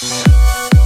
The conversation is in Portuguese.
Música